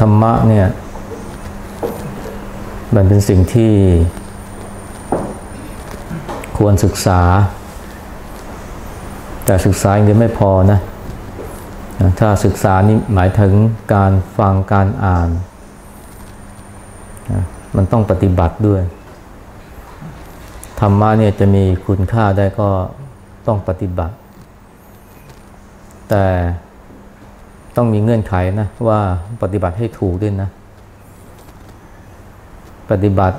ธรรมะเนี่ยมันเป็นสิ่งที่ควรศึกษา แต่ศึกษายังไม่พอนะ ถ้าศึกษานี่หมายถึงการฟังการอ่าน มันต้องปฏิบัติด้วย ธรรมะเนี่ยจะมีคุณค่าได้ก็ต้องปฏิบัติ แต่ ต้องมีเงื่อนไขนะว่าปฏิบัติให้ถูกด้วยนะ ปฏิบัติ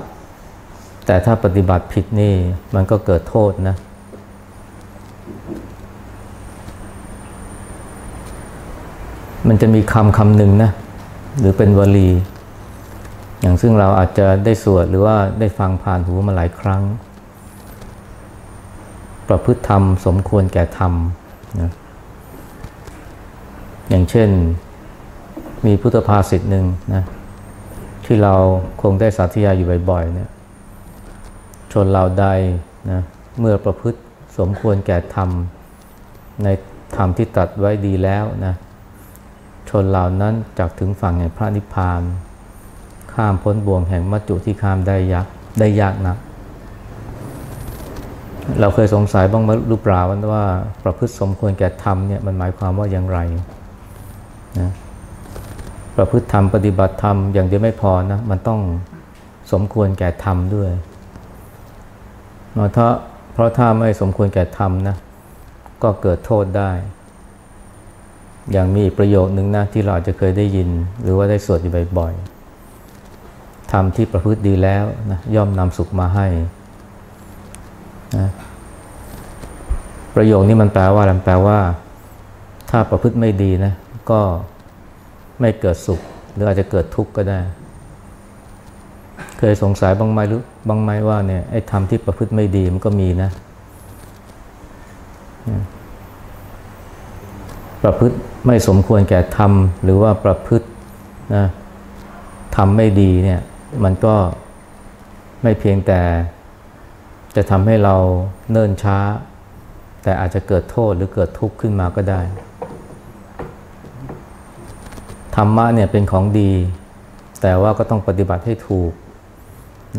แต่ถ้าปฏิบัติผิดนี่มันก็เกิดโทษนะ มันจะมีคำคำหนึ่งนะ หรือเป็นวลี อย่างซึ่งเราอาจจะได้สวดหรือว่าได้ฟังผ่านหูมาหลายครั้ง ประพฤติธรรมสมควรแก่ธรรมนะ อย่างเช่นมีพุทธภาษิตหนึ่งนะที่เราคงได้สาธยายอยู่บ่อยๆเนี่ยชนเราใดนะเมื่อประพฤติสมควรแก่ธรรม ในธรรมที่ตัดไว้ดีแล้วนะชนเหล่านั้นจากถึงฝั่งแห่งพระนิพพาน ข้ามพ้นบ่วงแห่งมัจจุที่ข้ามได้ยากได้ยากนะเราเคยสงสัยบ้างไหมรูปเปล่าว่าประพฤติสมควรแก่ธรรมเนี่ยมันหมายความว่าอย่างไร นะประพฤติธรรมปฏิบัติธรรมอย่างเดียวไม่พอนะมันต้องสมควรแก่ธรรมด้วยเพราะเพราะถ้าไม่สมควรแก่ธรรมนะก็เกิดโทษได้ อย่างมีประโยคนึงนะที่เราอาจจะเคยได้ยิน หรือว่าได้สวดอยู่บ่อยๆทำที่ประพฤติดีแล้วนะย่อมนำสุขมาให้นะประโยคนี้มันแปลว่าอะไรแปลว่า ถ้าประพฤติไม่ดีนะ ก็ไม่เกิดสุข หรืออาจจะเกิดทุกข์ก็ได้ เคยสงสัยบ้างไหมหรือบ้างไหมว่าเนี่ยไอ้ธรรมที่ประพฤติไม่ดีมันก็มีนะ ประพฤติไม่สมควรแก่ธรรมหรือว่าประพฤตินะทำไม่ดีเนี่ยมันก็ไม่เพียงแต่จะทำให้เราเนิ่นช้า แต่อาจจะเกิดโทษหรือเกิดทุกข์ขึ้นมาก็ได้ ธรรมะเนี่ยเป็นของดี แต่ว่าก็ต้องปฏิบัติให้ถูก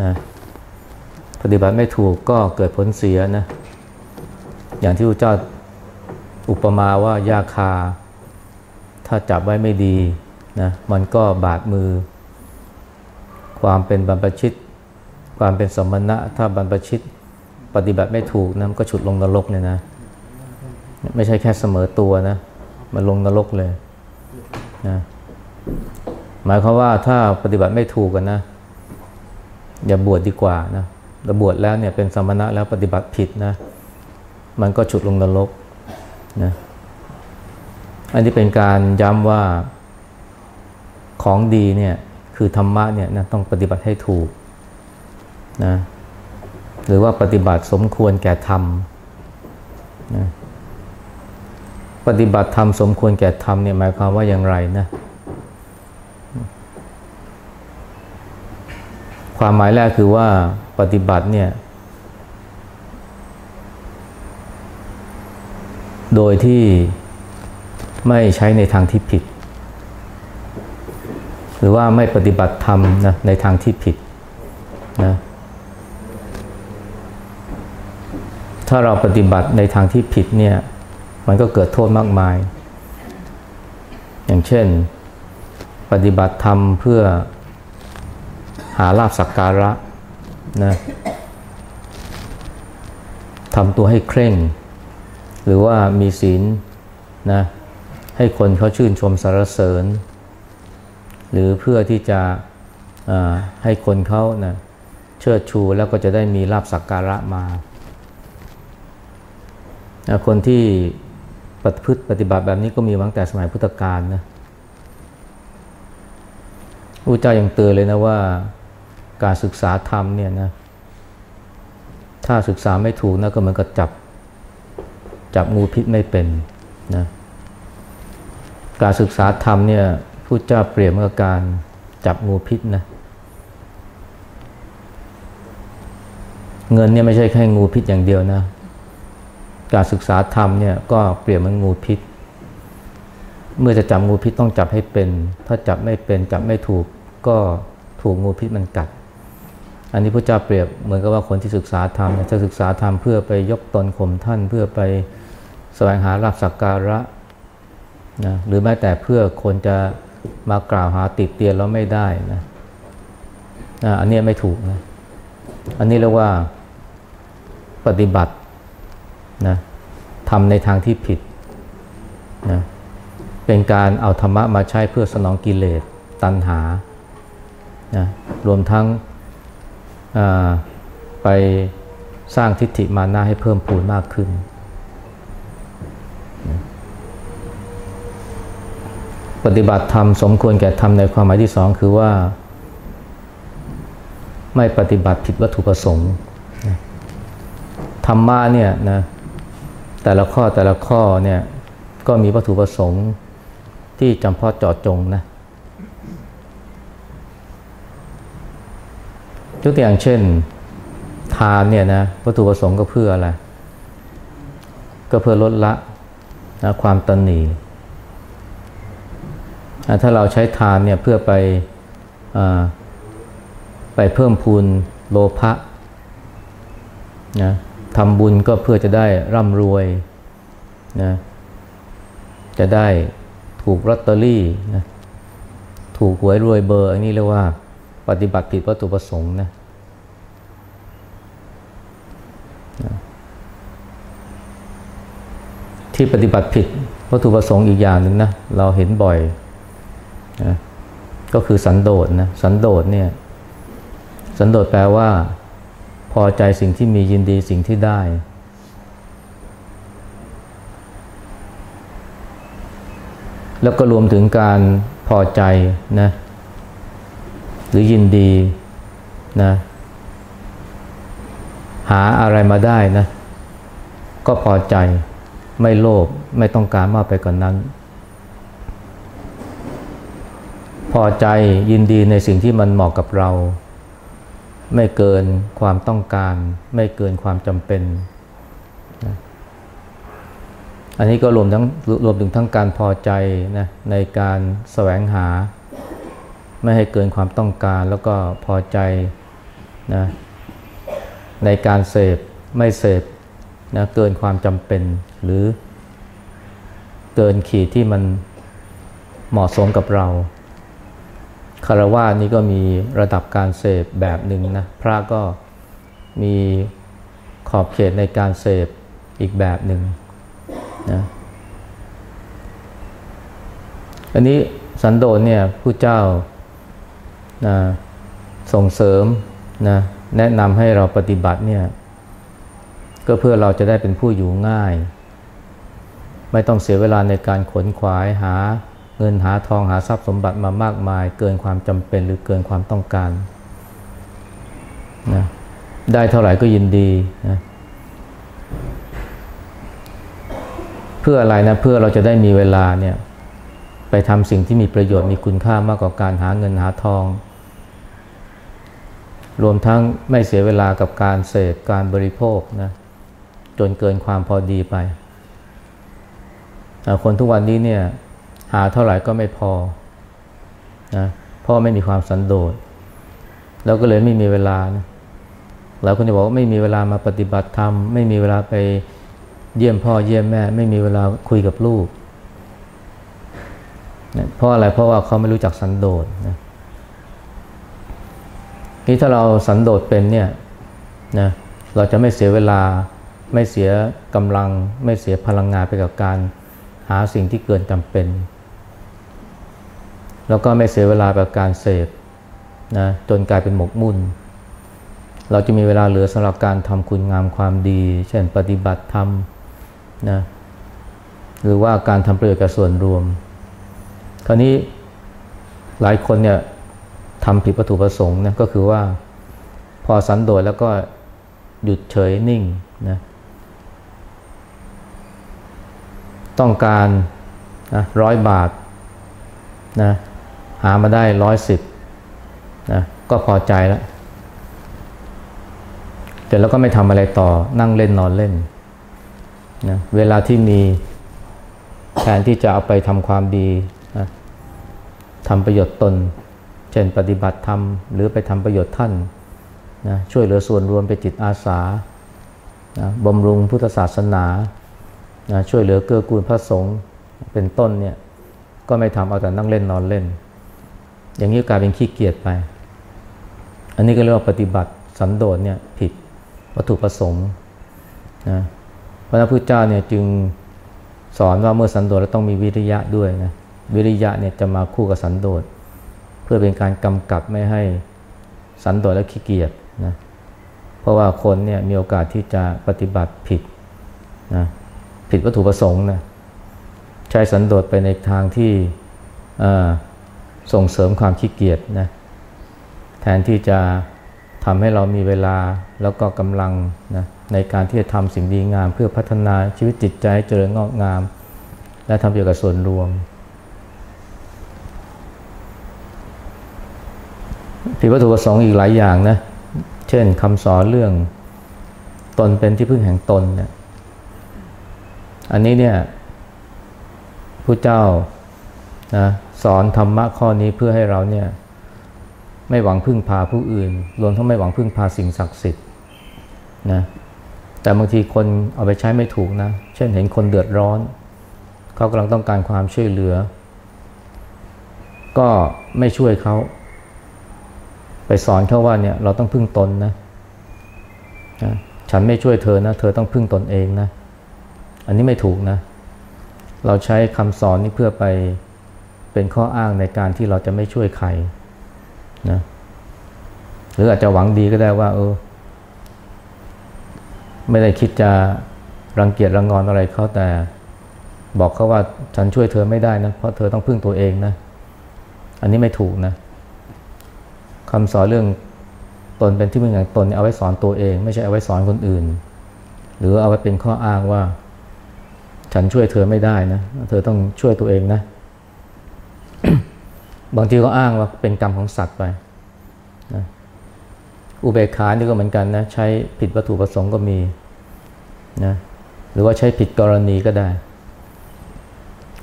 นะปฏิบัติไม่ถูกก็เกิดผลเสียนะอย่างที่พระเจ้าอุปมาว่ายาคา ถ้าจับไว้ไม่ดีนะมันก็บาดมือ ความเป็นบรรพชิต ความเป็นสมณะ ถ้าบรรพชิตปฏิบัติไม่ถูกนะมันก็ฉุดลงนรกเลยนะ ไม่ใช่แค่เสมอตัวนะ มันลงนรกเลยนะ หมายความว่าถ้าปฏิบัติไม่ถูกกันนะ อย่าบวชดดีกว่านะราบวชแล้วเนี่ยเป็นสมณะแล้วปฏิบัติผิดนะ มันก็ฉุดลงนรกนะอันนี้เป็นการย้ำว่าของดีเนี่ยคือธรรมะเนี่ยนะต้องปฏิบัติให้ถูกนะหรือว่าปฏิบัติสมควรแก่ธรรมนะปฏิบัติธรรมสมควรแก่ธรรมเนี่ยหมายความว่าอย่างไรนะ ความหมายแรกคือว่าปฏิบัติเนี่ย โดยที่ไม่ใช้ในทางที่ผิด หรือว่าไม่ปฏิบัติธรรมนะในทางที่ผิดนะถ้าเราปฏิบัติในทางที่ผิดเนี่ย มันก็เกิดโทษมากมาย อย่างเช่น ปฏิบัติธรรมเพื่อ หาลาบสักการะนะทำตัวให้เคร่ง หรือว่ามีศีลนะให้คนเขาชื่นชมสรรเสริญ หรือเพื่อที่จะให้คนเขานะเชิดชูแล้วก็จะได้มีลาบสักการะมา คนที่ปฏิพฤติปฏิบัติแบบนี้ก็มีตั้งแต่สมัยพุทธกาลนะพระเจ้ายังเตือนเลยนะว่า การศึกษาธรรมเนี่ยนะถ้าศึกษาไม่ถูกนะก็เหมือนกับจับจับงูพิษไม่เป็นนะการศึกษาธรรมเนี่ยผู้เจ้าเปรียบเมื่อการจับงูพิษนะเงินเนี่ยไม่ใช่แค่งูพิษอย่างเดียวนะ การศึกษาธรรมเนี่ยก็เปรียบเหมือนงูพิษ เมื่อจะจับงูพิษต้องจับให้เป็น ถ้าจับไม่เป็นจับไม่ถูกก็ถูกงูพิษมันกัด อันนี้พระเจ้าเปรียบเหมือนกับว่าคนที่ศึกษาธรรมจะศึกษาธรรมเพื่อไปยกตนข่มท่านเพื่อไปแสวงหาลาภสักการะนะหรือแม้แต่เพื่อคนจะมากล่าวหาติดเตียนแล้วไม่ได้นะนะอันนี้ไม่ถูกนะอันนี้เรียกว่าปฏิบัตินะทำในทางที่ผิดนะเป็นการเอาธรรมะมาใช้เพื่อสนองกิเลสตัณหานะรวมทั้ง ไปสร้างทิฏฐิมานะให้เพิ่มพูนมากขึ้น ปฏิบัติธรรมสมควรแก่ธรรมในความหมายที่สองคือว่า ไม่ปฏิบัติผิดวัตถุประสงค์ธรรมะเนี่ยนะแต่ละข้อแต่ละข้อเนี่ยก็มีวัตถุประสงค์ที่จำเพาะเจาะจงนะ กตัวอย่างเช่น ทานเนี่ยนะวัตถุประสงค์ก็เพื่ออะไร ก็เพื่อลดละนะความตนหนีถ้าเราใช้ทานเนี่ยเพื่อไปไปเพิ่มพูนโลภะนะทำบุญก็เพื่อจะได้ร่ำรวยนะจะได้ถูกลอตเตอรี่นะถูกหวยรวยเบอร์ อันนี้เรียกว่าปฏิบัติผิดวัตถุประสงค์นะ ที่ปฏิบัติผิดวัตถุประสงค์อีกอย่างหนึ่งนะเราเห็นบ่อยนะก็คือสันโดษนะสันโดษเนี่ยสันโดษแปลว่า พอใจสิ่งที่มียินดีสิ่งที่ได้ แล้วก็รวมถึงการพอใจนะหรือยินดีนะหาอะไรมาได้นะ ก็พอใจ ไม่โลภไม่ต้องการมากไปกว่านนั้น พอใจยินดีในสิ่งที่มันเหมาะกับเรา ไม่เกินความต้องการ ไม่เกินความจำเป็น อันนี้ก็รวมทั้งรวมถึงทั้งการพอใจนะในการแสวงหา ไม่ให้เกินความต้องการแล้วก็พอใจนะในการเสพไม่เสพ นะเกินความจำเป็นหรือเกินขีดที่มันเหมาะสมกับเราคารวะนี่ก็มีระดับการเสพแบบหนึ่งนะพระก็มีขอบเขตในการเสพอีกแบบหนึ่งนะอันนี้สันโดษเนี่ยผู้เจ้านะส่งเสริมนะแนะนำให้เราปฏิบัติเนี่ย ก็เพื่อเราจะได้เป็นผู้อยู่ง่าย ไม่ต้องเสียเวลาในการขนขวายหาเงินหาทองหาทรัพย์สมบัติมามากมาย เกินความจำเป็นหรือเกินความต้องการนะได้เท่าไหร่ก็ยินดีนะเพื่ออะไรนะเพื่อเราจะได้มีเวลาเนี่ยไปทำสิ่งที่มีประโยชน์มีคุณค่ามากกว่าการหาเงินหาทอง รวมทั้งไม่เสียเวลากับการเสพการบริโภคนะ จนเกินความพอดีไป คนทุกวันนี้เนี่ยหาเท่าไหร่ก็ไม่พอนะพราะไม่มีความสันโดษ แล้วก็เลยไม่มีเวลานะหลายคนจะบอกว่าไม่มีเวลามาปฏิบัติธรรม ไม่มีเวลาไปเยี่ยมพ่อเยี่ยมแม่ ไม่มีเวลาคุยกับลูกนะเพราะอะไรเพราะว่าเขาไม่รู้จักสันโดษนะนี่ถ้าเราสันโดษเป็นเนี่ยนะเราจะไม่เสียเวลา ไม่เสียกำลัง ไม่เสียพลังงานไปกับการหาสิ่งที่เกินจำเป็น แล้วก็ไม่เสียเวลากับการเสพนะจนกลายเป็นหมกมุ่น เราจะมีเวลาเหลือสำหรับการทำคุณงามความดี เช่นปฏิบัติธรรมนะหรือว่าการทำประโยชน์กับส่วนรวม คราวนี้หลายคนเนี่ยทำผิดวัตถุประสงค์นะก็คือว่าพอสันโดษแล้วก็หยุดเฉยนิ่งนะ ต้องการนะร้อยบาทนะหามาได้ร้อยสิบนะก็พอใจแล้วแต่แล้วก็ไม่ทำอะไรต่อนั่งเล่นนอนเล่นนะเวลาที่มีแทนที่จะเอาไปทำความดีนะทำประโยชน์ตน เช่นปฏิบัติธรรมหรือไปทำประโยชน์ท่านนะช่วยเหลือส่วนรวมไปจิตอาสานะบำรุงพุทธศาสนา นะช่วยเหลือเกื้อกูลพระสงฆ์เป็นต้นเนี่ยก็ไม่ทำเอาแต่นั่งเล่นนอนเล่น อย่างนี้กลายเป็นขี้เกียจไป อันนี้ก็เรียกว่าปฏิบัติสันโดษเนี่ยผิดวัตถุประสงค์นะพระพุทธเจ้าเนี่ยจึงสอนว่าเมื่อสันโดษแล้วต้องมีวิริยะด้วยนะวิริยะเนี่ยจะมาคู่กับสันโดษเพื่อเป็นการกำกับไม่ให้สันโดษและขี้เกียจนะเพราะว่าคนเนี่ยมีโอกาสที่จะปฏิบัติผิดนะ ผิดวัตถุประสงค์นะใช้สันโดษไปในทางที่ส่งเสริมความขี้เกียจนะแทนที่จะทำให้เรามีเวลาแล้วก็กำลังนะในการที่จะทำสิ่งดีงาม เพื่อพัฒนาชีวิตจิตใจเจริญงอกงาม และทำเกี่ยวกับส่วนรวมผิดวัตถุประสงค์อีกหลายอย่างนะ เช่นคำสอนเรื่องตนเป็นที่พึ่งแห่งตนเนี่ย อันนี้เนี่ยผู้เจ้านะสอนธรรมะข้อนี้เพื่อให้เราเนี่ยไม่หวังพึ่งพาผู้อื่น รวมทั้งไม่หวังพึ่งพาสิ่งศักดิ์สิทธิ์นะแต่บางทีคนเอาไปใช้ไม่ถูกนะ เช่นเห็นคนเดือดร้อน เขากำลังต้องการความช่วยเหลือ ก็ไม่ช่วยเขา ไปสอนเขาว่าเนี่ยเราต้องพึ่งตนนะนะ ฉันไม่ช่วยเธอนะ เธอต้องพึ่งตนเองนะ อันนี้ไม่ถูกนะ เราใช้คำสอนนี้เพื่อไปเป็นข้ออ้างในการที่เราจะไม่ช่วยใครนะหรืออาจจะหวังดีก็ได้ว่า เออ ไม่ได้คิดจะรังเกียจรังงอนอะไรเขาแต่บอกเขาว่าฉันช่วยเธอไม่ได้นะ เพราะเธอต้องพึ่งตัวเองนะ อันนี้ไม่ถูกนะคำสอนเรื่องตนเป็นที่พึ่งองตนเอาไว้สอนตัวเอง ไม่ใช่เอาไว้สอนคนอื่น หรือเอาไว้เป็นข้ออ้างว่า ฉันช่วยเธอไม่ได้นะ เธอต้องช่วยตัวเองนะ บางทีก็อ้างว่าเป็นกรรมของสัตว์ไปนะอุเบกขานี่ก็เหมือนกันนะ ใช้ผิดวัตถุประสงค์ก็มีนะหรือว่าใช้ผิดกรณีก็ได้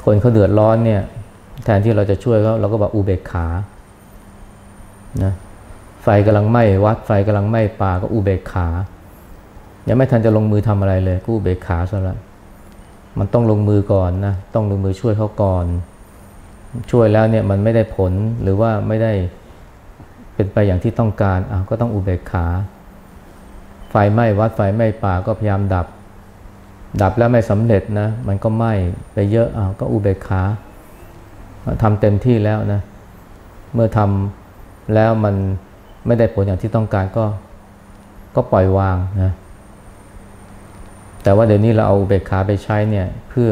คนเขาเดือดร้อนเนี่ย แทนที่เราจะช่วยเขาเราก็บอกอุเบกขานะไฟกำลังไหม้วัดไฟกำลังไหม้ป่าก็อุเบกขา ยังไม่ทันจะลงมือทำอะไรเลยก็อุเบกขาซะละ มันต้องลงมือก่อนนะต้องลงมือช่วยเขาก่อน ช่วยแล้วเนี่ยมันไม่ได้ผลหรือว่าไม่ได้เป็นไปอย่างที่ต้องการอะก็ต้องอุเบกขา ไฟไหม้วัดไฟไหม้ป่าก็พยายามดับ ดับแล้วไม่สำเร็จนะ มันก็ไหม้ไปเยอะอะก็อุเบกขาทำเต็มที่แล้วนะ เมื่อทำแล้วมันไม่ได้ผลอย่างที่ต้องการก็ ก็ปล่อยวางนะ แต่ว่าเดี๋ยวนี้เราเอาเบกขาไปใช้เนี่ยเพื่อ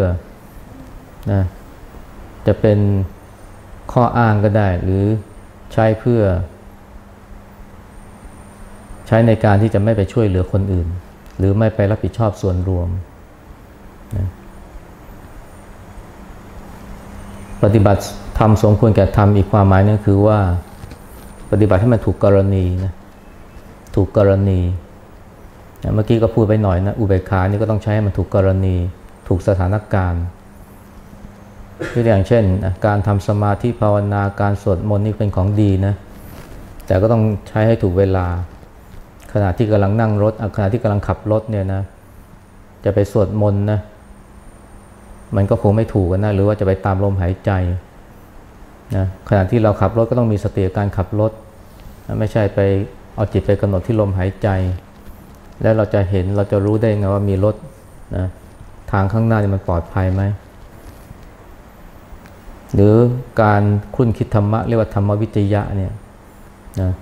นะจะเป็นข้ออ้างก็ได้ หรือใช้เพื่อ ใช้ในการที่จะไม่ไปช่วยเหลือคนอื่น หรือไม่ไปรับผิดชอบส่วนรวมนะปฏิบัติทำสมควรแก่ทำอีกความหมายนึงคือว่า ปฏิบัติให้มันถูกกรณีนะถูกกรณี เมื่อกี้ก็พูดไปหน่อยนะอุเบกขานี่ก็ต้องใช้ให้มันถูกกรณีถูกสถานการณ์ตัวอย่างเช่น การทำสมาธิภาวนาการสวดมนต์นี่เป็นของดีนะแต่ก็ต้องใช้ให้ถูกเวลา ขณะที่กำลังนั่งรถขณะที่กำลังขับรถเนี่ยนะจะไปสวดมนต์นะมันก็คงไม่ถูกนะหรือว่าจะไปตามลมหายใจนะขณะที่เราขับรถก็ต้องมีสติการขับรถ ไม่ใช่ไปเอาจิตไปกำหนดที่ลมหายใจ แล้วเราจะเห็นเราจะรู้ได้ไงว่ามีรถนะทางข้างหน้านี่มันปลอดภัยไหม หรือการคุ้นคิดธรรมะเรียกว่าธรรมวิจยะเนี่ยนะ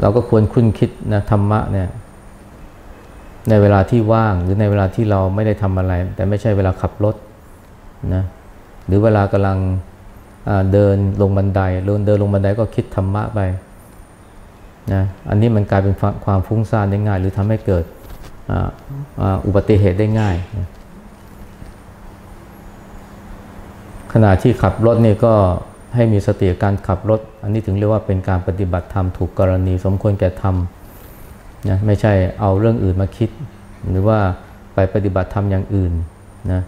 เราก็ควรคุ้นคิดนะธรรมะเนี่ยในเวลาที่ว่างหรือในเวลาที่เราไม่ได้ทำอะไร แต่ไม่ใช่เวลาขับรถนะหรือเวลากำลังเดินลงบันไดเดินเดินลงบันไดก็คิดธรรมะไป นะอันนี้มันกลายเป็นความฟุ้งซ่านได้ง่าย หรือทำให้เกิดอุบัติเหตุได้ง่ายนะขณะที่ขับรถนี่ก็ให้มีสติการขับรถ อันนี้ถึงเรียกว่าเป็นการปฏิบัติธรรมถูกกรณี สมควรแก่ทำนะไม่ใช่เอาเรื่องอื่นมาคิด หรือว่าไปปฏิบัติธรรมอย่างอื่นนะ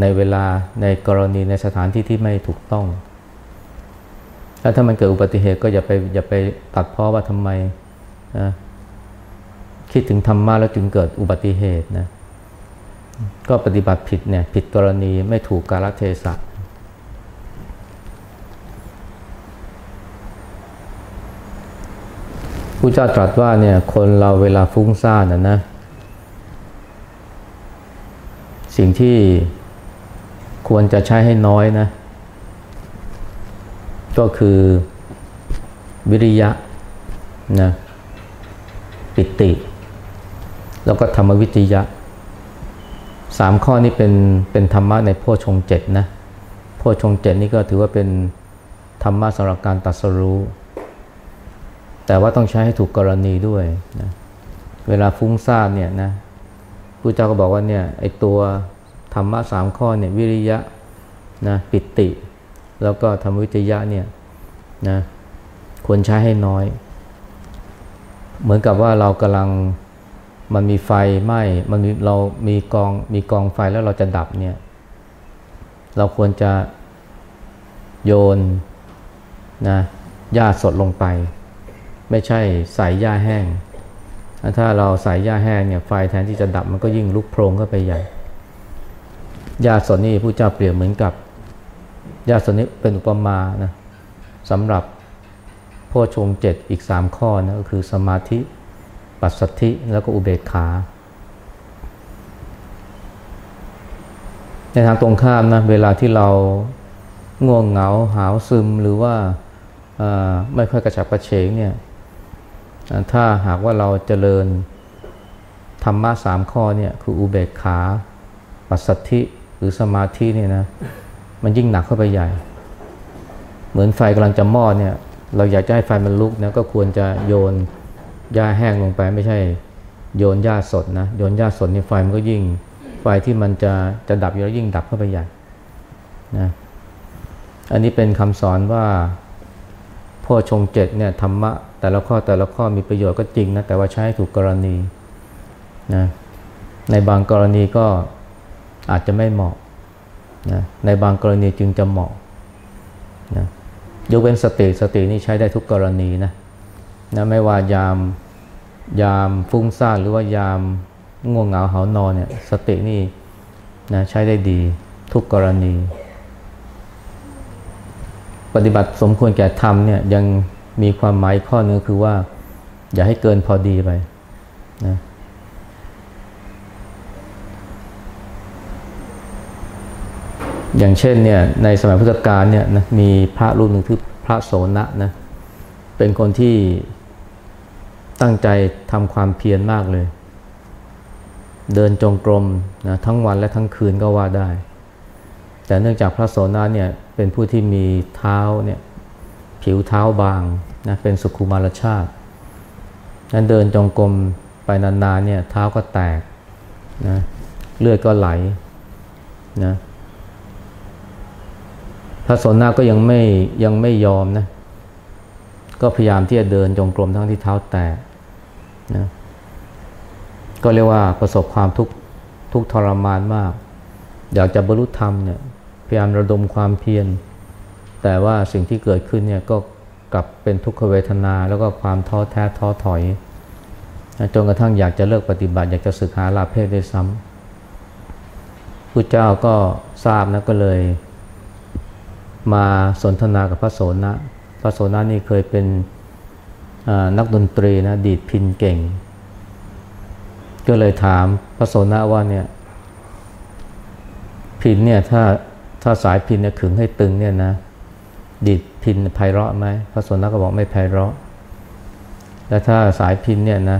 ในเวลาในกรณีในสถานที่ที่ไม่ถูกต้อง แล้วถ้ามันเกิดอุบัติเหตุก็อย่าไปอย่าไปตัดพ้อว่าทำไมนะคิดถึงธรรมะแล้วจึงเกิดอุบัติเหตุนะก็ปฏิบัติผิดเนี่ยผิดกรณีไม่ถูกกาลเทศะผู้เจ้าตรัสว่าเนี่ยคนเราเวลาฟุ้งซ่านนะนะสิ่งที่ควรจะใช้ให้น้อยนะ ก็คือวิริยะนะปิติ แล้วก็ธรรมวิทยะสามข้อนี้เป็นเป็นธรรมะในโพชงเจ็ดนะโพชงเจ็ดนี่ก็ถือว่าเป็นธรรมะสำหรับการตัดสรู้ แต่ว่าต้องใช้ให้ถูกกรณีด้วยนะเวลาฟุ้งซ่านเนี่ยนะผู้เจ้าก็บอกว่าเนี่ยไอตัวธรรมะสามข้อเนี่ยวิริยะนะปิติ แล้วก็ธรรมวิทยะเนี่ยนะควรใช้ให้น้อย เหมือนกับว่าเรากำลังมันมีไฟไหม้มันมีเรามีกองมีกองไฟแล้วเราจะดับเนี่ย เราควรจะโยนนะหญ้าสดลงไป ไม่ใช่ใส่หญ้าแห้ง ถ้าเราใส่หญ้าแห้งเนี่ยไฟแทนที่จะดับมันก็ยิ่งลุกโพลงเข้าไปใหญ่หญ้าสดนี่ผู้เจ้าเปรียบเหมือนกับ หญ้าสนี้เป็นอุปมานะสำหรับโพชงเจ็ดอีกสามข้อนะก็คือสมาธิ ปัสสัทธิ แล้วก็อุเบกขา ในทางตรงข้ามนะเวลาที่เราง่วงเหงาหาวซึมหรือว่าไม่ค่อยกระฉับกระเฉงเนี่ยถ้าหากว่าเราเจริญธรรมะสามข้อเนี่ยคืออุเบกขา ปัสสัทธิหรือสมาธิเนี่ยนะ มันยิ่งหนักเข้าไปใหญ่ เหมือนไฟกำลังจะมอดเนี่ย เราอยากจะให้ไฟมันลุกนะก็ควรจะโยนหญ้าแห้งลงไปไม่ใช่โยนหญ้าสดนะโยนหญ้าสดนี่ไฟมันก็ยิ่ง ไฟที่มันจะจะดับอยู่แล้วยิ่งดับเข้าไปใหญ่นะอันนี้เป็นคำสอนว่าพ่อชงเจ็ดเนี่ยธรรมะ แต่ละข้อแต่ละข้อมีประโยชน์ก็จริงนะแต่ว่าใช้ถูกกรณีนะในบางกรณีก็อาจจะไม่เหมาะ นะในบางกรณีจึงจะเหมาะนะยกเว้นสติสตินี่ใช้ได้ทุกกรณีนะนะไม่ว่ายามยามฟุ้งซ่านหรือว่ายามง่วงเหงาเหานอนเนี่ยสตินี่นะใช้ได้ดีทุกกรณี ปฏิบัติสมควรแก่ธรรมเนี่ยยังมีความหมายข้อนึงคือว่า อย่าให้เกินพอดีไปนะ อย่างเช่นเนี่ยในสมัยพุทธกาลเนี่ยนะมีพระรูปหนึ่งคือพระโสนะนะเป็นคนที่ตั้งใจทำความเพียรมากเลย เดินจงกรมนะทั้งวันและทั้งคืนก็ว่าได้ แต่เนื่องจากพระโสนาเนี่ยเป็นผู้ที่มีเท้าเนี่ยผิวเท้าบางนะเป็นสุขุมารชาติ นั้นเดินจงกรมไปนานๆเนี่ยเท้าก็แตกนะเลือดก็ไหลนะ พระสนนาก็ยังไม่ยังไม่ยอมนะก็พยายามที่จะเดินจงกรมทั้งที่เท้าแตกนะก็เรียกว่าประสบความทุกข์ทุกทรมานมาก อยากจะบรรลุธรรมเนี่ยพยายามระดมความเพียรแต่ว่าสิ่งที่เกิดขึ้นเนี่ยก็กลับเป็นทุกขเวทนาแล้วก็ความท้อแท้ท้อถอยจนกระทั่งอยากจะเลิกปฏิบัติ อยากจะศึกหาลาเพศด้วยซ้ำผู้เจ้าก็ทราบนะก็เลย มาสนทนากับพระโสนะพระโสนานี่เคยเป็นนักดนตรีนะดีดพินเก่ง ก็เลยถามพระโสนาว่าเนี่ยพินเนี่ยถ้าถ้าสายพินเนี่ยขึงให้ตึงเนี่ยนะดีดพินไพเราะไหมพระโสนาก็บอกไม่ไพเราะแล้วถ้าสายพินเนี่ยนะ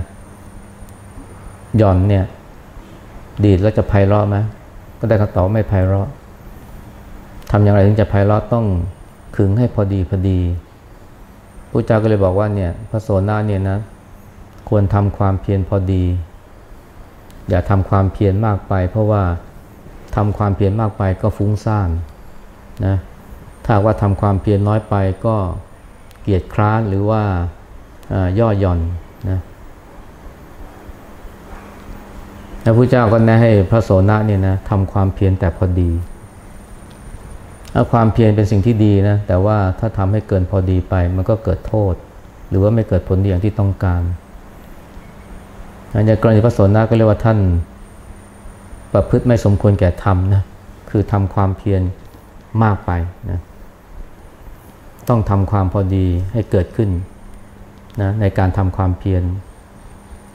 หย่อนเนี่ยดีดแล้วจะไพเราะไหมก็ได้คำตอบไม่ไพเราะ ทำอย่างไรถึงจะไพเราะต้องขึงให้พอดีพอดีพระเจ้าก็เลยบอกว่าเนี่ยพระโสนาเนี่ยนะ ควรทำความเพียรพอดี อย่าทำความเพียรมากไป เพราะว่าทำความเพียรมากไปก็ฟุ้งซ่านนะถ้าว่าทำความเพียรน้อยไปก็เกียจคร้านหรือว่าย่อหย่อนนะแล้วพระเจ้าก็แนะให้พระโสนะเนี่ยนะทำความเพียรแต่พอดี ความเพียรเป็นสิ่งที่ดีนะแต่ว่าถ้าทำให้เกินพอดีไปมันก็เกิดโทษ หรือว่าไม่เกิดผลดีอย่างที่ต้องการในกรณีพระโสนะก็เรียกว่าท่านประพฤติไม่สมควรแก่ธรรมนะคือทำความเพียรมากไปนะต้องทำความพอดีให้เกิดขึ้นนะในการทำความเพียร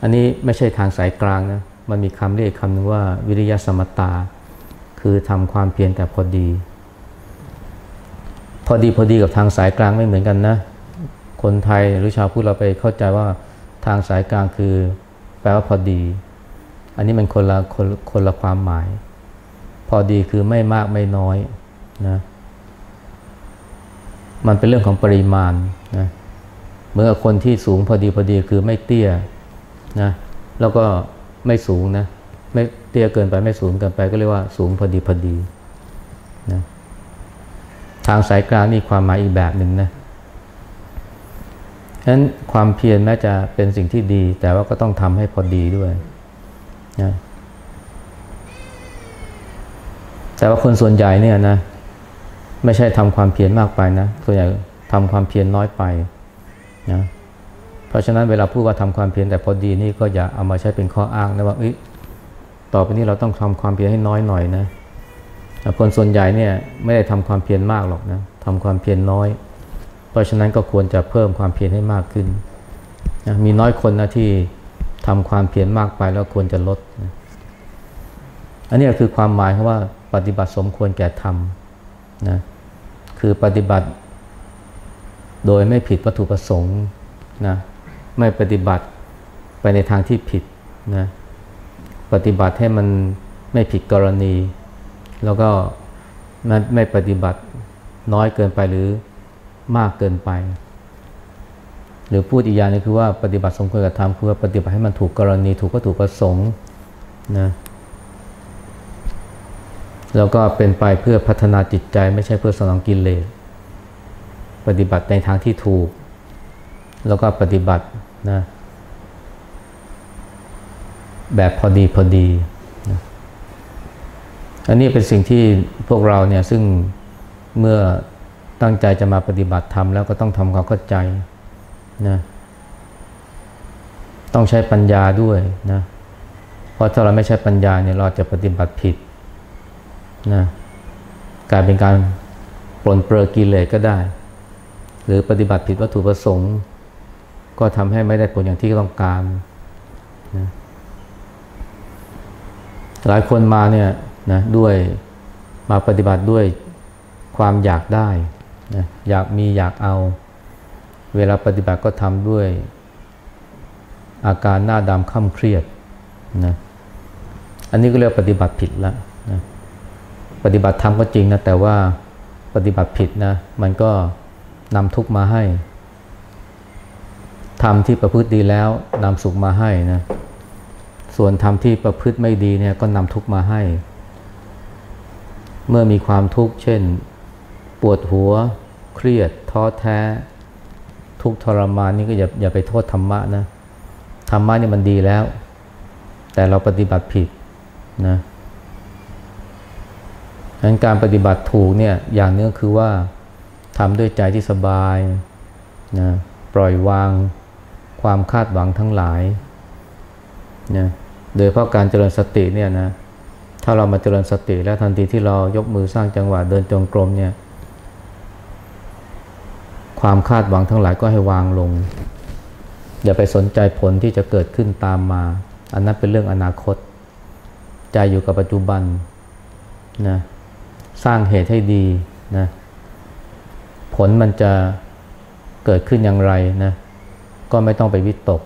อันนี้ไม่ใช่ทางสายกลางนะมันมีคำเรียกคำนึงว่าวิริยะสมตา คือทำความเพียรแต่พอดี พอดีพอดีกับทางสายกลางไม่เหมือนกันนะ คนไทยหรือชาวพุทธเราไปเข้าใจว่าทางสายกลางคือแปลว่าพอดี อันนี้มันคนละคนคนละความหมาย พอดีคือไม่มากไม่น้อยนะมันเป็นเรื่องของปริมาณนะเมื่อคนที่สูงพอดีพอดีคือไม่เตี้ยนะแล้วก็ไม่สูงนะไม่เตี้ยเกินไปไม่สูงเกินไปก็เรียกว่าสูงพอดีพอดีนะ ทางสายกลางนี่ความหมายอีกแบบหนึ่งนะฉะนั้นความเพียรแม้จะเป็นสิ่งที่ดี แต่ว่าก็ต้องทำให้พอดีด้วยนะแต่ว่าคนส่วนใหญ่เนี่ยนะไม่ใช่ทำความเพียรมากไปนะส่วนใหญ่ทำความเพียรน้อยไปนะเพราะฉะนั้นเวลาพูดว่าทำความเพียรแต่พอดีนี่ก็อย่าเอามาใช้เป็นข้ออ้างนะว่าเอ้ยต่อไปนี้เราต้องทำความเพียรให้น้อยหน่อยนะ คนส่วนใหญ่เนี่ยไม่ได้ทำความเพียรมากหรอกนะทำความเพียรน้อย เพราะฉะนั้นก็ควรจะเพิ่มความเพียรให้มากขึ้นนะมีน้อยคนนะที่ทำความเพียรมากไปแล้วควรจะลดนะอันนี้คือความหมายคำว่าปฏิบัติสมควรแก่ธรรมนะคือปฏิบัติ โดยไม่ผิดวัตถุประสงค์นะไม่ปฏิบัติไปในทางที่ผิดนะปฏิบัติให้มันไม่ผิดกรณี แล้วก็ไม่ปฏิบัติน้อยเกินไปหรือมากเกินไป หรือพูดอีกอย่างนึงคือว่าปฏิบัติสมควรกับธรรมคือว่าปฏิบัติให้มันถูกกรณีถูกวัตถุประสงค์นะแล้วก็เป็นไปเพื่อพัฒนาจิตใจไม่ใช่เพื่อสนองกิเลสปฏิบัติในทางที่ถูก แล้วก็ปฏิบัตินะแบบพอดีพอดี อันนี้เป็นสิ่งที่พวกเราเนี่ยซึ่งเมื่อตั้งใจจะมาปฏิบัติธรรมแล้วก็ต้องทำความเข้าใจนะต้องใช้ปัญญาด้วยนะเพราะถ้าเราไม่ใช้ปัญญาเนี่ยเราจะปฏิบัติผิดนะกลายเป็นการปลนเปลือกิเลสก็ได้ หรือปฏิบัติผิดวัตถุประสงค์ ก็ทำให้ไม่ได้ผลอย่างที่ต้องการนะหลายคนมาเนี่ย นะด้วยมาปฏิบัติด้วยความอยากได้นะอยากมีอยากเอา เวลาปฏิบัติก็ทำด้วย อาการหน้าดำข้าเครียดนะอันนี้ก็เรียกปฏิบัติผิดล้วนะปฏิบัติธรรมก็จริงนะแต่ว่าปฏิบัติผิดนะมันก็นำทุกมาให้ทำที่ประพฤติดีแล้วนำสุขมาให้นะส่วนทำที่ประพฤติไม่ดีเนี่ยก็นำทุกมาให้ เมื่อมีความทุกข์เช่น ปวดหัว เครียด ท้อแท้ ทุกทรมานนี่ก็อย่าอย่าไปโทษธรรมะนะธรรมะนี่มันดีแล้ว แต่เราปฏิบัติผิดนะงั้นการปฏิบัติถูกเนี่ยอย่างนึงคือว่าทำด้วยใจที่สบายนะปล่อยวางความคาดหวังทั้งหลายนะโดยเพราะการเจริญสติเนี่ยนะ ถ้าเรามาเจริญสติแล้วทันทีที่เรายกมือสร้างจังหวะเดินจงกรมเนี่ย ความคาดหวังทั้งหลายก็ให้วางลง อย่าไปสนใจผลที่จะเกิดขึ้นตามมา อันนั้นเป็นเรื่องอนาคต ใจอยู่กับปัจจุบันนะสร้างเหตุให้ดีนะผลมันจะเกิดขึ้นอย่างไรนะก็ไม่ต้องไปวิตก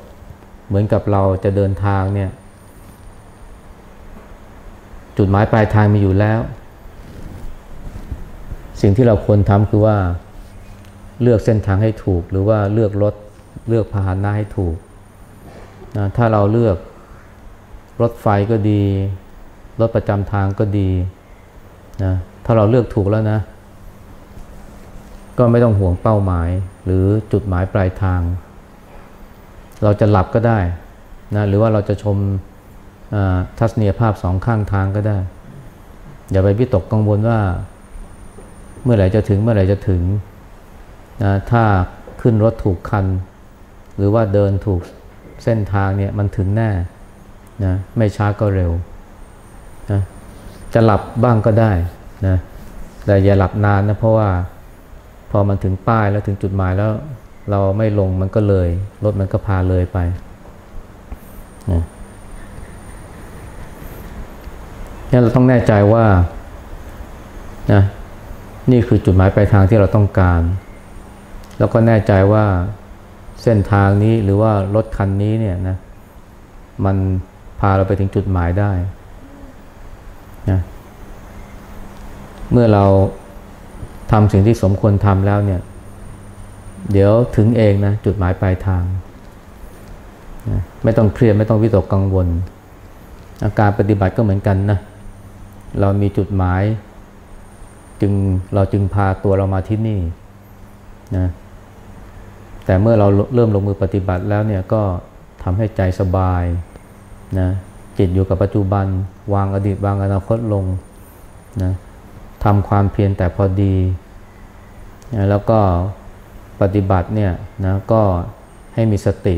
เหมือนกับเราจะเดินทางเนี่ย จุดหมายปลายทางมีอยู่แล้ว สิ่งที่เราควรทำคือว่าเลือกเส้นทางให้ถูก หรือว่าเลือกรถเลือกพาหนะให้ถูกนะถ้าเราเลือกรถไฟก็ดี รถประจำทางก็ดีนะถ้าเราเลือกถูกแล้วนะ ก็ไม่ต้องห่วงเป้าหมายหรือจุดหมายปลายทาง เราจะหลับก็ได้นะหรือว่าเราจะชม ทัศนียภาพสองข้างทางก็ได้ อย่าไปวิตกกังวลว่า เมื่อไหร่จะถึงเมื่อไหร่จะถึงนะถ้าขึ้นรถถูกคัน หรือว่าเดินถูกเส้นทางเนี่ยมันถึงแน่นะไม่ช้าก็เร็วนะจะหลับบ้างก็ได้นะแต่อย่าหลับนานนะเพราะว่าพอมันถึงป้ายแล้วถึงจุดหมายแล้ว เราไม่ลงมันก็เลย รถมันก็พาเลยไปนะ นี่เราต้องแน่ใจว่านะนี่คือจุดหมายปลายทางที่เราต้องการ แล้วก็แน่ใจว่าเส้นทางนี้หรือว่ารถคันนี้เนี่ยนะมันพาเราไปถึงจุดหมายได้นะเมื่อเราทำสิ่งที่สมควรทำแล้วเนี่ย เดี๋ยวถึงเองนะจุดหมายปลายทางนะไม่ต้องเครียดไม่ต้องวิตกกังวล อาการปฏิบัติก็เหมือนกันนะ เรามีจุดหมาย จึงเราจึงพาตัวเรามาที่นี่นะแต่เมื่อเราเริ่มลงมือปฏิบัติแล้วเนี่ยก็ทำให้ใจสบายนะจิตอยู่กับปัจจุบัน วางอดีตวางอนาคตลงนะทำความเพียรแต่พอดีนะแล้วก็ปฏิบัติเนี่ยนะก็ให้มีสติ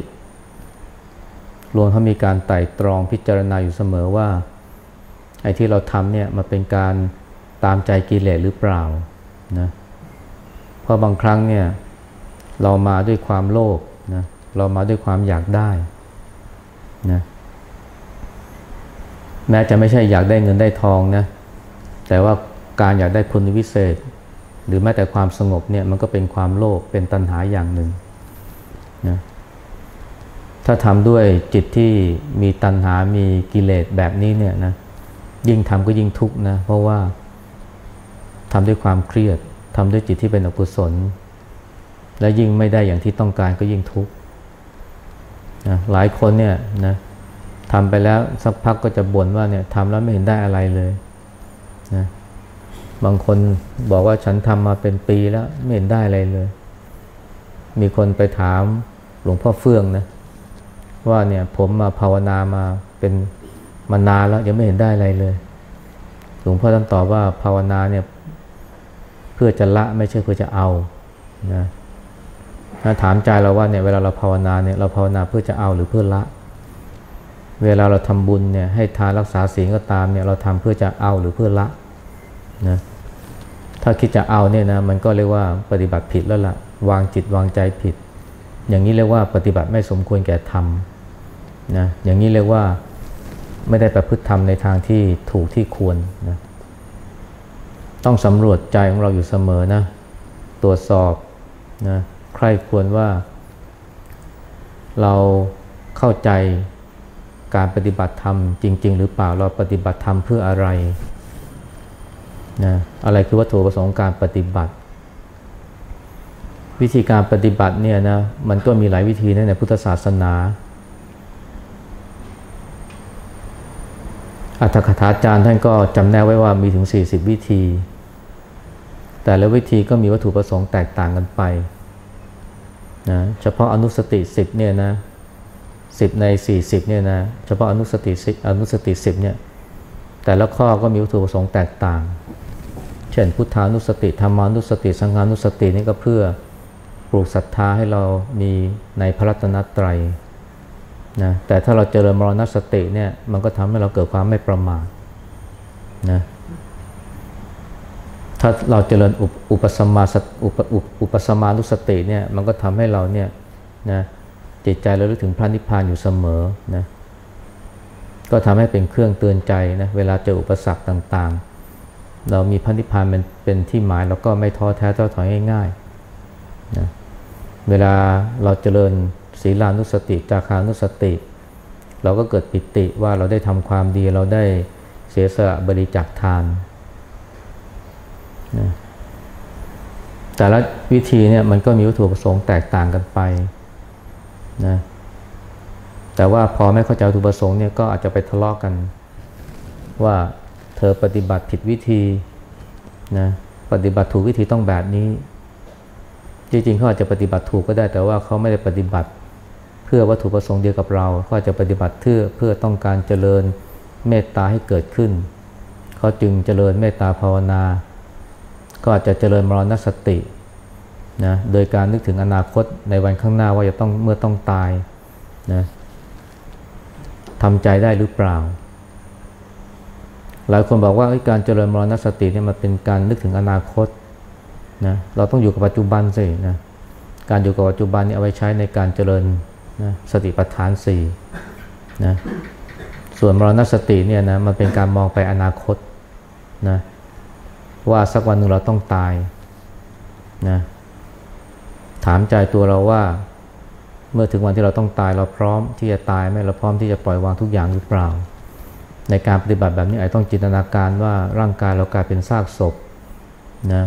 รวมทั้งมีการไต่ตรองพิจารณาอยู่เสมอว่า ไอ้ที่เราทำเนี่ยมันเป็นการตามใจกิเลสหรือเปล่านะเพราะบางครั้งเนี่ยเรามาด้วยความโลภนะเรามาด้วยความอยากได้นะแม้จะไม่ใช่อยากได้เงินได้ทองนะแต่ว่าการอยากได้คุณวิเศษ หรือแม้แต่ความสงบเนี่ยมันก็เป็นความโลภเป็นตัณหาอย่างหนึ่งนะถ้าทำด้วยจิตที่มีตัณหามีกิเลสแบบนี้เนี่ยนะ ยิ่งทำก็ยิ่งทุกข์นะ เพราะว่าทำด้วยความเครียดทำด้วยจิตที่เป็นอกุศล และยิ่งไม่ได้อย่างที่ต้องการก็ยิ่งทุกข์นะหลายคนเนี่ยนะทำไปแล้วสักพักก็จะบ่นว่าเนี่ยทำแล้วไม่เห็นได้อะไรเลยนะบางคนบอกว่าฉันทำมาเป็นปีแล้วไม่เห็นได้อะไรเลย มีคนไปถามหลวงพ่อเฟื่องนะว่าเนี่ยผมมาภาวนามาเป็น มานานแล้วยังไม่เห็นได้อะไรเลย หลวงพ่อท่านตอบว่าภาวนาเนี่ยเพื่อจะละไม่ใช่เพื่อจะเอานะถ้าถามใจเราว่าเนี่ยเวลาเราภาวนาเนี่ยเราภาวนาเพื่อจะเอาหรือเพื่อละ เวลาเราทำบุญเนี่ยให้ทานรักษาศีลก็ตามเนี่ยเราทำเพื่อจะเอาหรือเพื่อละนะถ้าคิดจะเอาเนี่ยนะมันก็เรียกว่าปฏิบัติผิดแล้วละ่ะวางจิตวางใจผิด อย่างนี้เรียกว่าปฏิบัติไม่สมควรแก่ธรรมนะอย่างนี้เรียกว่า ไม่ได้ประพฤติธรรมในทางที่ถูกที่ควรนะต้องสำรวจใจของเราอยู่เสมอนะ ตรวจสอบนะใครควรว่า เราเข้าใจการปฏิบัติธรรมจริง ๆ หรือเปล่าเราปฏิบัติธรรมเพื่ออะไรนะอะไรคือวัตถุประสงค์การปฏิบัติ วิธีการปฏิบัติเนี่ยนะมันก็มีหลายวิธีนะในพุทธศาสนา อัตถคถาจารย์ท่านก็จำแนกไว้ว่ามีถึง 40 วิธี แต่ละวิธีก็มีวัตถุประสงค์แตกต่างกันไปนะเฉพาะอนุสติ 10เนี่ยนะ10 ใน 40เนี่ยนะเฉพาะอนุสติ10อนุสติ 10เนี่ยแต่ละข้อก็มีวัตถุประสงค์แตกต่าง เช่นพุทธานุสติธรรมานุสติ สังฆานุสตินี่ก็เพื่อปลูกศรัทธาให้เรามีในพระรัตนตรัย นะแต่ถ้าเราเจริญมรณสติเนี่ยมันก็ทำให้เราเกิดความไม่ประมาทนะถ้าเราเจริญอุปสมาอุปอุปสมานุสติเนี่ยมันก็ทำให้เราเนี่ยนะจิตใจเราลึกถึงพระนิพพานอยู่เสมอนะก็ทำให้เป็นเครื่องเตือนใจนะเวลาเจออุปสรรคต่างๆ เรามีพระนิพพานเป็นเป็นที่หมายเราก็ไม่ท้อแท้ท้อถอยง่ายๆนะเวลาเราเจริญ ศีลานุสติ จาคานุสติ เราก็เกิดปิติว่าเราได้ทำความดีเราได้เสียสละบริจาคทานนะแต่ละวิธีเนี่ยมันก็มีวัตถุประสงค์แตกต่างกันไปนะแต่ว่าพอไม่เข้าใจวัตถุประสงค์เนี่ยก็อาจจะไปทะเลาะกกัน ว่าเธอปฏิบัติผิดวิธีนะปฏิบัติถูกวิธีต้องแบบนี้ จริงๆเขาอาจจะปฏิบัติถูกก็ได้ แต่ว่าเขาไม่ได้ปฏิบัติ เพื่อวัตถุประสงค์เดียวกับเราเขาจะปฏิบัติเพื่อเพื่อต้องการเจริญเมตตาให้เกิดขึ้น เขาจึงเจริญเมตตาภาวนา ก็อาจจะเจริญมรณสตินะโดยการนึกถึงอนาคตในวันข้างหน้าว่าจะต้องเมื่อต้องตายนะทำใจได้หรือเปล่า หลายคนบอกว่าการเจริญมรณสติเนี่ยมันเป็นการนึกถึงอนาคตนะเราต้องอยู่กับปัจจุบันสินะการอยู่กับปัจจุบันนี่เอาไว้ใช้ในการเจริญ นะสติปัฏฐานสี่นะส่วนมรณสติเนี่ยนะมันเป็นการมองไปอนาคตนะว่าสักวันหนึ่งเราต้องตายนะถามใจตัวเราว่า เมื่อถึงวันที่เราต้องตายเราพร้อมที่จะตายไหมเราพร้อมที่จะปล่อยวางทุกอย่างหรือเปล่า ในการปฏิบัติแบบนี้ไอ้ต้องจินตนาการว่าร่างกายเรากลายเป็นซากศพนะ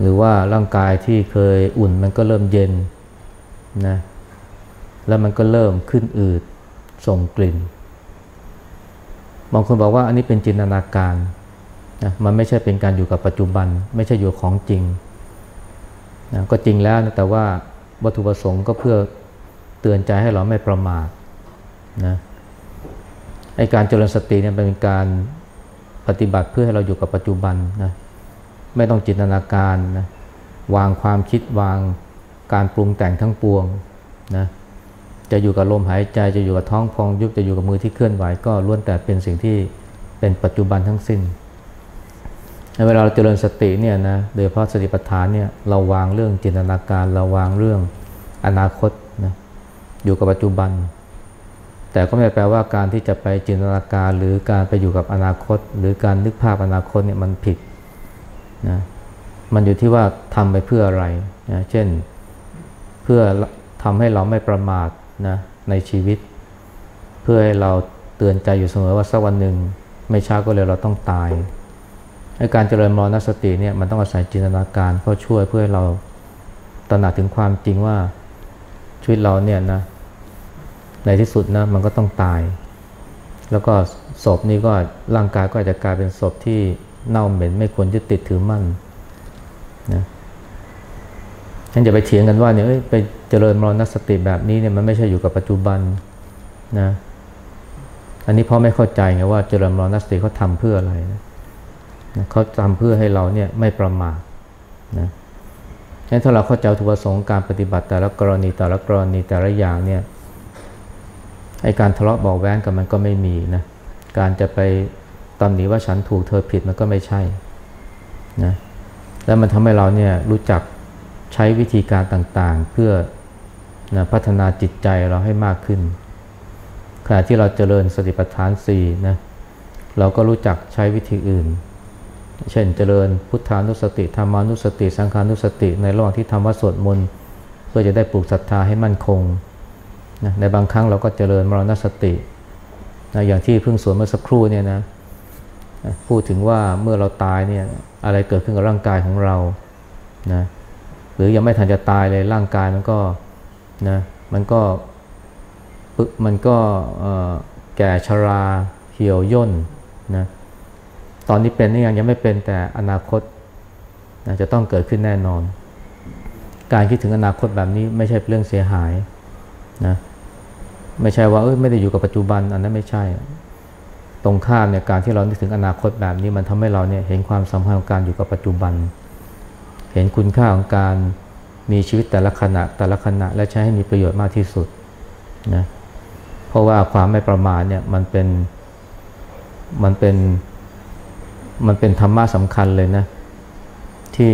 หรือว่าร่างกายที่เคยอุ่นมันก็เริ่มเย็นนะ แล้วมันก็เริ่มขึ้นอืดส่งกลิ่น บางคนบอกว่าอันนี้เป็นจินตนาการนะมันไม่ใช่เป็นการอยู่กับปัจจุบัน ไม่ใช่อยู่ของจริงนะก็จริงแล้วนะแต่ว่าวัตถุประสงค์ก็เพื่อเตือนใจให้เราไม่ประมาทนะไอการเจริญสติเนี่ยเป็นการปฏิบัติเพื่อให้เราอยู่กับปัจจุบันนะไม่ต้องจินตนาการนะวางความคิดวางการปรุงแต่งทั้งปวงนะ จะอยู่กับลมหายใจ จะอยู่กับท้องพองยุบ จะอยู่กับมือที่เคลื่อนไหว ก็ล้วนแต่เป็นสิ่งที่เป็นปัจจุบันทั้งสิ้น เวลาเราเจริญสติเนี่ยนะ โดยเพราะสติปัฏฐานเนี่ย เราวางเรื่องจินตนาการ เราวางเรื่องอนาคตนะ อยู่กับปัจจุบัน แต่ก็ไม่แปลว่าการที่จะไปจินตนาการ หรือการไปอยู่กับอนาคต หรือการนึกภาพอนาคตเนี่ยมันผิดนะ มันอยู่ที่ว่าทำไปเพื่ออะไรนะ เช่น เพื่อทำให้เราไม่ประมาท นะในชีวิต เพื่อให้เราเตือนใจอยู่เสมอว่าสักวันหนึ่ง ไม่ช้าก็เร็วเราต้องตายการเจริญมรณสติเนี่ยมันต้องอาศัยจินตนาการเข้าช่วยเพื่อให้เราตระหนักถึงความจริงว่าชีวิตเราเนี่ยนะในที่สุดนะมันก็ต้องตาย แล้วก็ศพนี้ก็ร่างกายก็อาจจะกลายเป็นศพที่เน่าเหม็น ไม่ควรยึดติดถือมั่นนะ ฉันจะไปเถียงกันว่าเนี่ยไปเจริญมรณสติแบบนี้เนี่ยมันไม่ใช่อยู่กับปัจจุบันนะ อันนี้พ่อไม่เข้าใจไงว่าเจริญมรณสติเขาทำเพื่ออะไรนะเขาทำเพื่อให้เราเนี่ยไม่ประมาทนะงั้นถ้าเราเข้าใจถุประสงค์การปฏิบัติแต่ละกรณีแต่ละกรณีแต่ละอย่างเนี่ยไอการทะเลาะบอกแว้งกันมันก็ไม่มีนะการจะไปตำหนิว่าฉันถูกเธอผิดมันก็ไม่ใช่นะแล้วมันทำให้เราเนี่ยรู้จัก ใช้วิธีการต่างๆ เพื่อนะพัฒนาจิตใจเราให้มากขึ้น ขณะที่เราเจริญสติปัฏฐานสี่นะเราก็รู้จักใช้วิธีอื่น เช่นเจริญพุทธานุสติธรรมานุสติ สังขานุสติ ในระหว่างที่ทำวัดสวดมนต์เพื่อจะได้ปลูกศรัทธาให้มั่นคงนะในบางครั้งเราก็เจริญมรณสตินะอย่างที่เพิ่งสวดเมื่อสักครู่เนี่ยนะพูดถึงว่าเมื่อเราตายเนี่ยอะไรเกิดขึ้นกับร่างกายของเรานะ รือยังไม่ทันจะตายเลยร่างกายมันก็นะมันก็มันก็แก่ชราเหี่ยวย่นนะตอนนี้เป็นนี่ยังยังไม่เป็นแต่อนาคตนะจะต้องเกิดขึ้นแน่นอน การคิดถึงอนาคตแบบนี้ไม่ใช่เรื่องเสียหายนะไม่ใช่ว่าเอ้ยไม่ได้อยู่กับปัจจุบันอันนั้นไม่ใช่ ตรงข้ามเนี่ยการที่เราคิดถึงอนาคตแบบนี้มันทำให้เราเนี่ยเห็นความสำคัญของการอยู่กับปัจจุบัน เห็นคุณค่าของการมีชีวิตแต่ละขณะแต่ละขณะและใช้ให้มีประโยชน์มากที่สุดนะเพราะว่าความไม่ประมาทเนี่ยมันเป็นมันเป็นมันเป็นธรรมะสำคัญเลยนะที่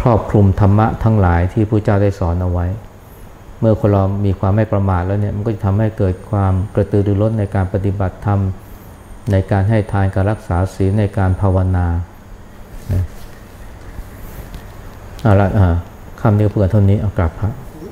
ครอบคลุมธรรมะทั้งหลายที่พระเจ้าได้สอนเอาไว้ เมื่อคนเรามีความไม่ประมาทแล้วเนี่ยมันก็จะทำให้เกิดความกระตือรือร้นในการปฏิบัติธรรม ในการให้ทานการรักษาศีลในการภาวนา เอาละคำนี้เพื่อเท่านี้เอากลับพระ